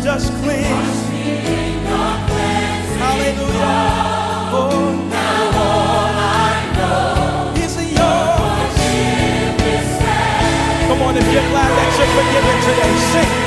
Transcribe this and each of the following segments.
washed us clean. Hallelujah. Oh, now all I know is. Come on, if you're glad that you're forgiven today, sing.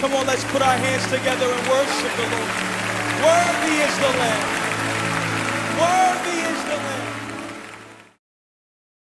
Come on, let's put our hands together and worship the Lord. Worthy is the Lamb. Worthy is the Lamb.